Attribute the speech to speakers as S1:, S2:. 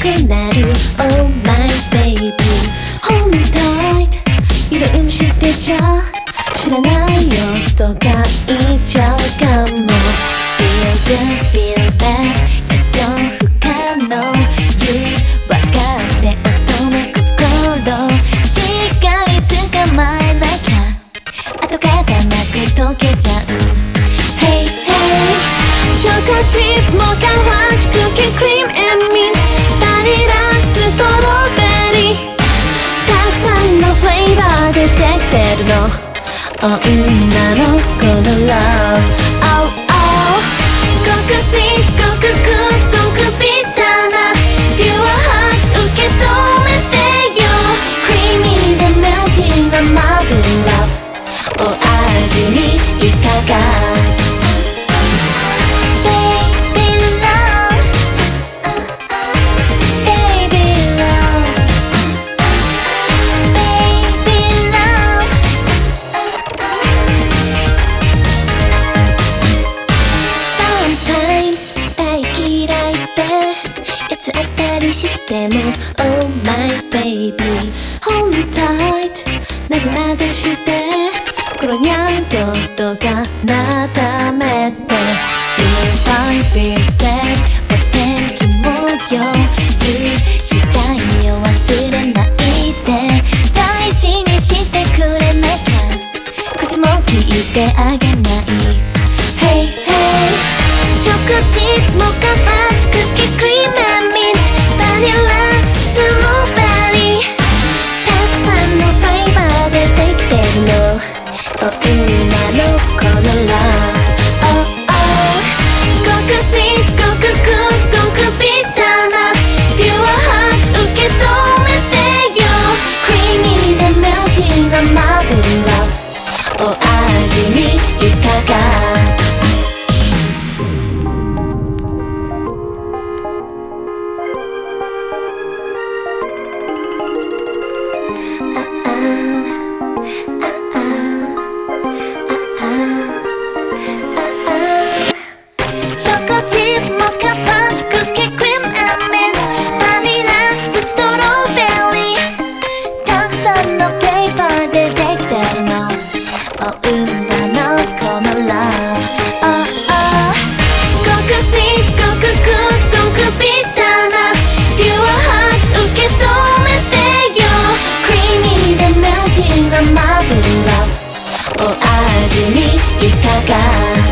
S1: くなる Oh my baby Hold me tight 色意味してちゃ知らないよとか言っちゃうかも Feel the feeling せてくれるの女の子の Love Oh oh ごくしごくくごくビターなピュアハート受け止めてよクリーミーで melting な Marble Love お味にいかがしても Oh my baby Hold tight なでなでしてコロニャンととかなだめ今のこのラじにいかが？